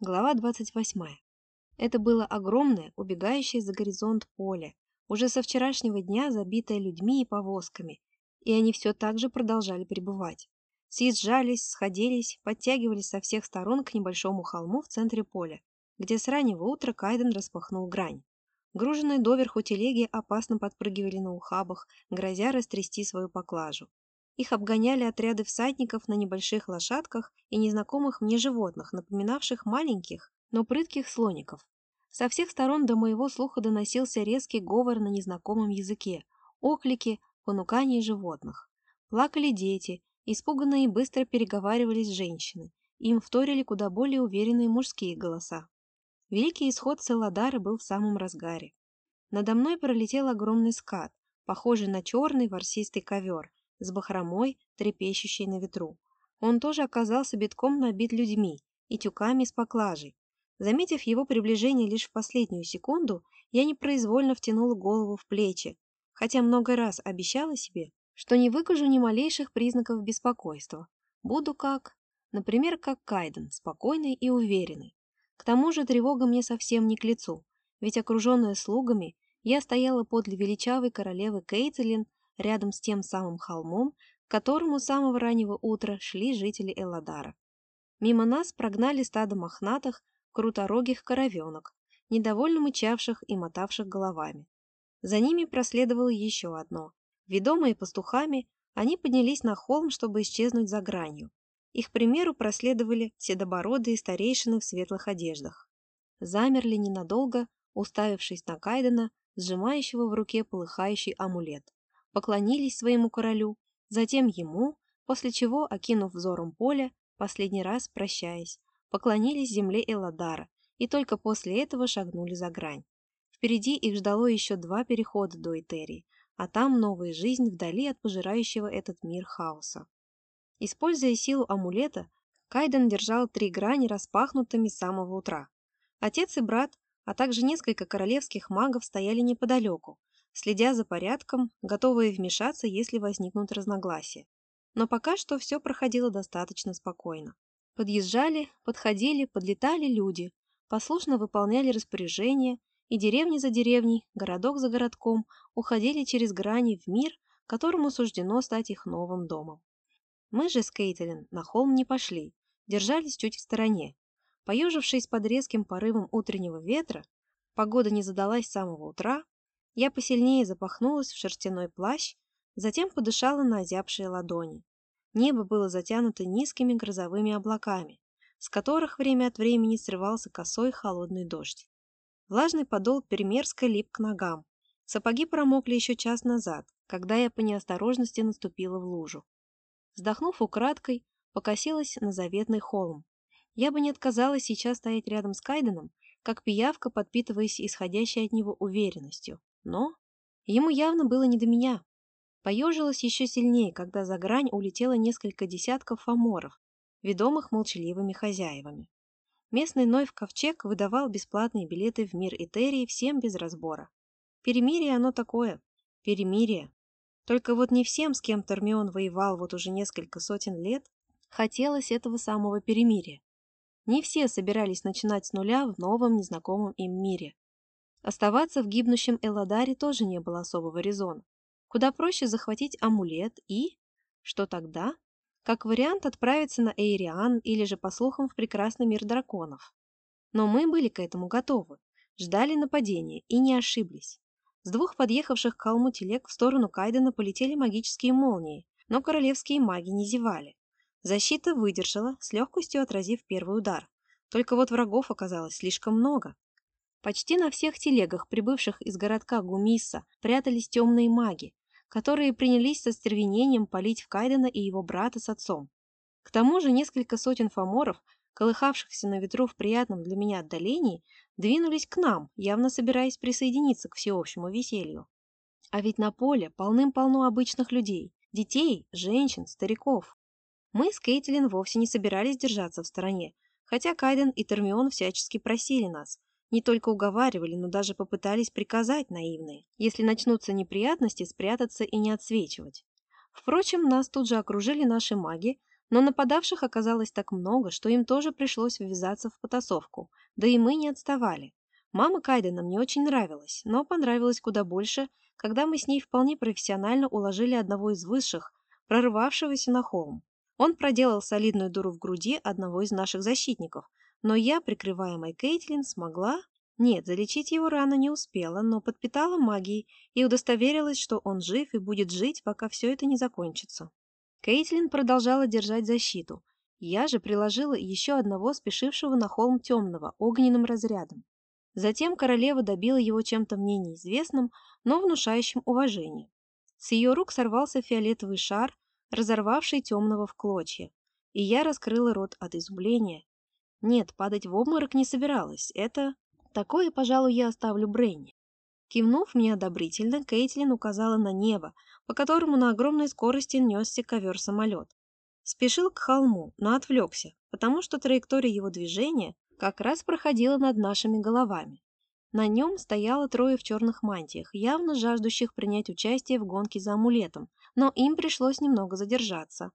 Глава 28. Это было огромное, убегающее за горизонт поле, уже со вчерашнего дня забитое людьми и повозками, и они все так же продолжали пребывать. Съезжались, сходились, подтягивались со всех сторон к небольшому холму в центре поля, где с раннего утра Кайден распахнул грань. Груженные доверху телеги опасно подпрыгивали на ухабах, грозя растрясти свою поклажу. Их обгоняли отряды всадников на небольших лошадках и незнакомых мне животных, напоминавших маленьких, но прытких слоников. Со всех сторон до моего слуха доносился резкий говор на незнакомом языке, оклики, понукания животных. Плакали дети, испуганные и быстро переговаривались женщины, им вторили куда более уверенные мужские голоса. Великий исход Селадара был в самом разгаре. Надо мной пролетел огромный скат, похожий на черный ворсистый ковер, с бахромой, трепещущей на ветру. Он тоже оказался битком набит людьми и тюками с поклажей. Заметив его приближение лишь в последнюю секунду, я непроизвольно втянула голову в плечи, хотя много раз обещала себе, что не выкажу ни малейших признаков беспокойства. Буду как, например, как Кайден, спокойный и уверенный. К тому же тревога мне совсем не к лицу, ведь окруженная слугами, я стояла подле величавой королевы Кейтлин рядом с тем самым холмом, к которому с самого раннего утра шли жители Элладара. Мимо нас прогнали стадо мохнатых, круторогих коровенок, недовольно мычавших и мотавших головами. За ними проследовало еще одно. Ведомые пастухами, они поднялись на холм, чтобы исчезнуть за гранью. Их примеру проследовали седобородые старейшины в светлых одеждах. Замерли ненадолго, уставившись на Кайдена, сжимающего в руке полыхающий амулет поклонились своему королю, затем ему, после чего, окинув взором поле, последний раз прощаясь, поклонились земле Эладара и только после этого шагнули за грань. Впереди их ждало еще два перехода до Этерии, а там новая жизнь вдали от пожирающего этот мир хаоса. Используя силу амулета, Кайден держал три грани распахнутыми с самого утра. Отец и брат, а также несколько королевских магов стояли неподалеку, следя за порядком, готовые вмешаться, если возникнут разногласия. Но пока что все проходило достаточно спокойно. Подъезжали, подходили, подлетали люди, послушно выполняли распоряжения, и деревни за деревней, городок за городком уходили через грани в мир, которому суждено стать их новым домом. Мы же с Кейтлин на холм не пошли, держались чуть в стороне. Поежившись под резким порывом утреннего ветра, погода не задалась с самого утра, я посильнее запахнулась в шерстяной плащ, затем подышала на озябшие ладони. Небо было затянуто низкими грозовыми облаками, с которых время от времени срывался косой холодный дождь. Влажный подол перемерзко лип к ногам. Сапоги промокли еще час назад, когда я по неосторожности наступила в лужу. Вздохнув украдкой, покосилась на заветный холм. Я бы не отказалась сейчас стоять рядом с Кайденом, как пиявка, подпитываясь исходящей от него уверенностью. Но ему явно было не до меня. Поежилась еще сильнее, когда за грань улетело несколько десятков фаморов, ведомых молчаливыми хозяевами. Местный Нойв Ковчег выдавал бесплатные билеты в мир Этерии всем без разбора. Перемирие оно такое. Перемирие. Только вот не всем, с кем Тормион воевал вот уже несколько сотен лет, хотелось этого самого перемирия. Не все собирались начинать с нуля в новом незнакомом им мире. Оставаться в гибнущем Элладаре тоже не было особого резона. Куда проще захватить амулет и... Что тогда? Как вариант отправиться на Эйриан или же, по слухам, в прекрасный мир драконов. Но мы были к этому готовы, ждали нападения и не ошиблись. С двух подъехавших к холму телег в сторону Кайдена полетели магические молнии, но королевские маги не зевали. Защита выдержала, с легкостью отразив первый удар. Только вот врагов оказалось слишком много. Почти на всех телегах, прибывших из городка Гумиса, прятались темные маги, которые принялись со стервенением палить в Кайдена и его брата с отцом. К тому же несколько сотен фаморов, колыхавшихся на ветру в приятном для меня отдалении, двинулись к нам, явно собираясь присоединиться к всеобщему веселью. А ведь на поле полным-полно обычных людей, детей, женщин, стариков. Мы с Кейтлин вовсе не собирались держаться в стороне, хотя Кайден и Термион всячески просили нас, не только уговаривали, но даже попытались приказать наивные, если начнутся неприятности, спрятаться и не отсвечивать. Впрочем, нас тут же окружили наши маги, Но нападавших оказалось так много, что им тоже пришлось ввязаться в потасовку, да и мы не отставали. Мама Кайдена мне очень нравилась, но понравилось куда больше, когда мы с ней вполне профессионально уложили одного из высших, прорвавшегося на холм. Он проделал солидную дуру в груди одного из наших защитников, но я, прикрываемой Кейтлин, смогла... Нет, залечить его рано не успела, но подпитала магией и удостоверилась, что он жив и будет жить, пока все это не закончится. Кейтлин продолжала держать защиту. Я же приложила еще одного спешившего на холм темного, огненным разрядом. Затем королева добила его чем-то мне неизвестным, но внушающим уважение. С ее рук сорвался фиолетовый шар, разорвавший темного в клочья, и я раскрыла рот от изумления. Нет, падать в обморок не собиралась, это... Такое, пожалуй, я оставлю Бренни. Кивнув мне одобрительно, Кейтлин указала на небо, по которому на огромной скорости несся ковер-самолет. Спешил к холму, но отвлекся, потому что траектория его движения как раз проходила над нашими головами. На нем стояло трое в черных мантиях, явно жаждущих принять участие в гонке за амулетом, но им пришлось немного задержаться.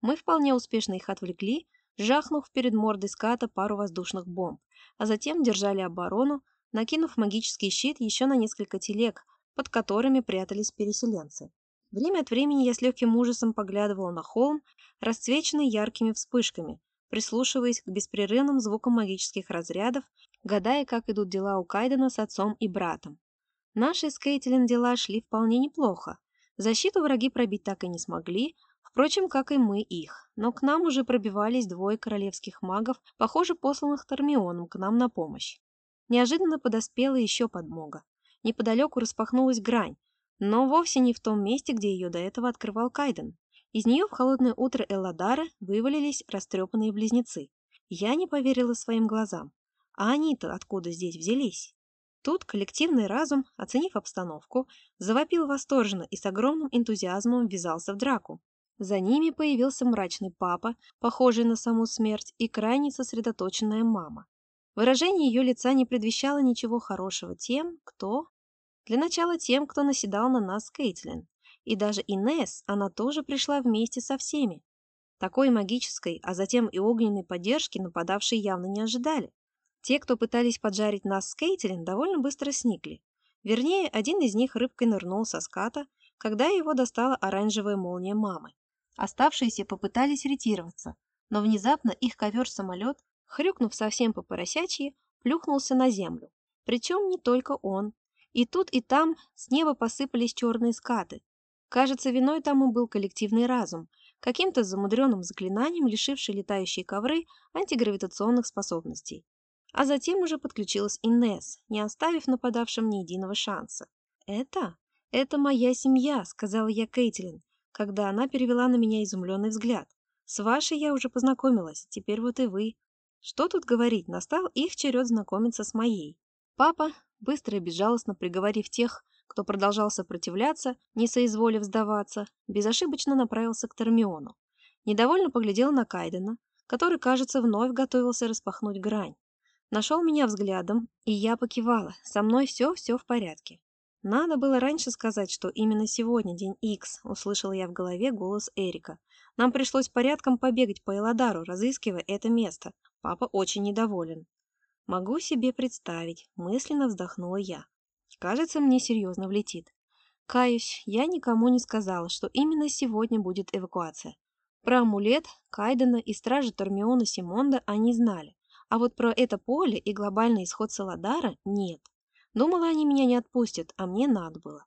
Мы вполне успешно их отвлекли, жахнув перед мордой ската пару воздушных бомб, а затем держали оборону, накинув магический щит еще на несколько телег, под которыми прятались переселенцы. Время от времени я с легким ужасом поглядывала на холм, расцвеченный яркими вспышками, прислушиваясь к беспрерывным звукам магических разрядов, гадая, как идут дела у Кайдена с отцом и братом. Наши с Кейтлин дела шли вполне неплохо. Защиту враги пробить так и не смогли, впрочем, как и мы их. Но к нам уже пробивались двое королевских магов, похоже, посланных Тормионом к нам на помощь. Неожиданно подоспела еще подмога. Неподалеку распахнулась грань, но вовсе не в том месте, где ее до этого открывал Кайден. Из нее в холодное утро Элладара вывалились растрепанные близнецы. Я не поверила своим глазам. А они-то откуда здесь взялись? Тут коллективный разум, оценив обстановку, завопил восторженно и с огромным энтузиазмом ввязался в драку. За ними появился мрачный папа, похожий на саму смерть, и крайне сосредоточенная мама. Выражение ее лица не предвещало ничего хорошего тем, кто... Для начала тем, кто наседал на нас Кейтлин. И даже Инесс, она тоже пришла вместе со всеми. Такой магической, а затем и огненной поддержки нападавшие явно не ожидали. Те, кто пытались поджарить нас с Кейтлин, довольно быстро сникли. Вернее, один из них рыбкой нырнул со ската, когда его достала оранжевая молния мамы. Оставшиеся попытались ретироваться, но внезапно их ковер-самолет, хрюкнув совсем по поросячьи, плюхнулся на землю. Причем не только он. И тут, и там с неба посыпались черные скаты, Кажется, виной тому был коллективный разум, каким-то замудренным заклинанием лишивший летающие ковры антигравитационных способностей. А затем уже подключилась Инесс, не оставив нападавшим ни единого шанса. «Это? Это моя семья», — сказала я Кейтлин, когда она перевела на меня изумленный взгляд. «С вашей я уже познакомилась, теперь вот и вы». Что тут говорить, настал их черед знакомиться с моей. Папа, быстро и безжалостно приговорив тех, кто продолжал сопротивляться, не соизволив сдаваться, безошибочно направился к Термиону. Недовольно поглядел на Кайдена, который, кажется, вновь готовился распахнуть грань. Нашел меня взглядом, и я покивала. Со мной все-все в порядке. Надо было раньше сказать, что именно сегодня, день Икс, услышала я в голове голос Эрика. Нам пришлось порядком побегать по Эладару, разыскивая это место. Папа очень недоволен. Могу себе представить, мысленно вздохнула я. Кажется, мне серьезно влетит. Каюсь, я никому не сказала, что именно сегодня будет эвакуация. Про амулет, Кайдена и стражи Тормиона Симонда они знали, а вот про это поле и глобальный исход Саладара нет. Думала, они меня не отпустят, а мне надо было.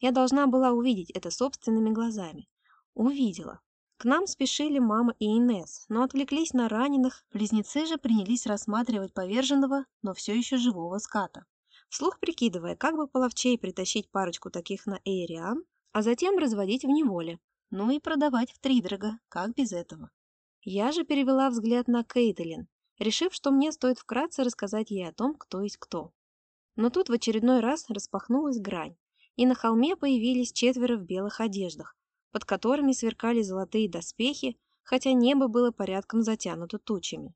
Я должна была увидеть это собственными глазами. Увидела. К нам спешили мама и Инес, но отвлеклись на раненых, близнецы же принялись рассматривать поверженного, но все еще живого ската вслух прикидывая, как бы половчей притащить парочку таких на Эйриан, а затем разводить в неволе, ну и продавать в втридорога, как без этого. Я же перевела взгляд на Кейтлин, решив, что мне стоит вкратце рассказать ей о том, кто есть кто. Но тут в очередной раз распахнулась грань, и на холме появились четверо в белых одеждах, под которыми сверкали золотые доспехи, хотя небо было порядком затянуто тучами.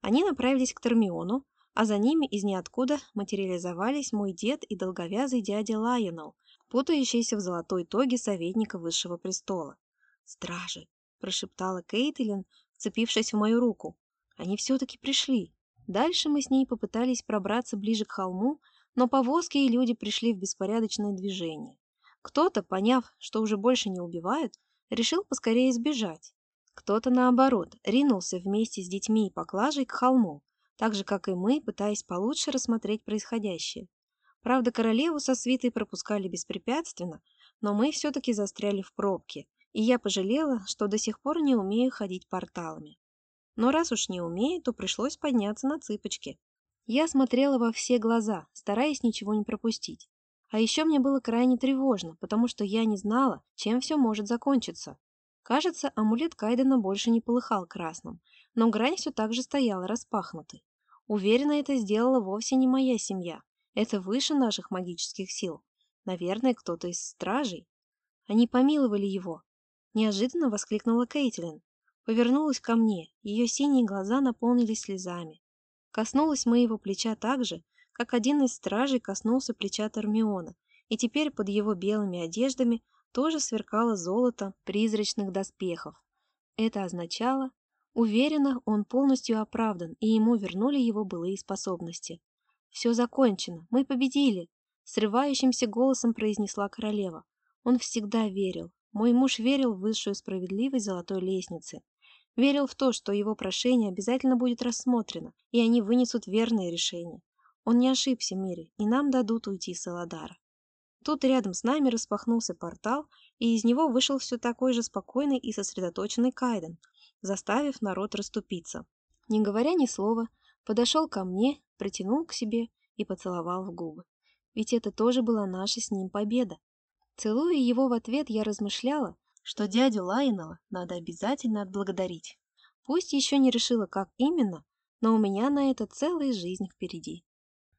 Они направились к Термиону, а за ними из ниоткуда материализовались мой дед и долговязый дядя Лайонел, путающийся в золотой тоге советника высшего престола. Стражи. – прошептала Кейтлин, вцепившись в мою руку. «Они все-таки пришли». Дальше мы с ней попытались пробраться ближе к холму, но повозки и люди пришли в беспорядочное движение. Кто-то, поняв, что уже больше не убивают, решил поскорее сбежать. Кто-то, наоборот, ринулся вместе с детьми и поклажей к холму, так же, как и мы, пытаясь получше рассмотреть происходящее. Правда, королеву со свитой пропускали беспрепятственно, но мы все-таки застряли в пробке, и я пожалела, что до сих пор не умею ходить порталами. Но раз уж не умею, то пришлось подняться на цыпочки. Я смотрела во все глаза, стараясь ничего не пропустить. А еще мне было крайне тревожно, потому что я не знала, чем все может закончиться. Кажется, амулет Кайдена больше не полыхал красным, но грань все так же стояла распахнутой. Уверена, это сделала вовсе не моя семья. Это выше наших магических сил. Наверное, кто-то из стражей. Они помиловали его. Неожиданно воскликнула Кейтлин. Повернулась ко мне, ее синие глаза наполнились слезами. Коснулась моего плеча так же, как один из стражей коснулся плеча Термиона, и теперь под его белыми одеждами тоже сверкало золото призрачных доспехов. Это означало, уверенно, он полностью оправдан, и ему вернули его былые способности. «Все закончено, мы победили!» Срывающимся голосом произнесла королева. Он всегда верил. Мой муж верил в высшую справедливость золотой лестницы. Верил в то, что его прошение обязательно будет рассмотрено, и они вынесут верное решение. Он не ошибся, Мире, и нам дадут уйти с Эладара. Тут рядом с нами распахнулся портал, и из него вышел все такой же спокойный и сосредоточенный Кайден, заставив народ расступиться. Не говоря ни слова, подошел ко мне, притянул к себе и поцеловал в губы. Ведь это тоже была наша с ним победа. Целуя его в ответ, я размышляла, что дядю Лайнова надо обязательно отблагодарить. Пусть еще не решила, как именно, но у меня на это целая жизнь впереди.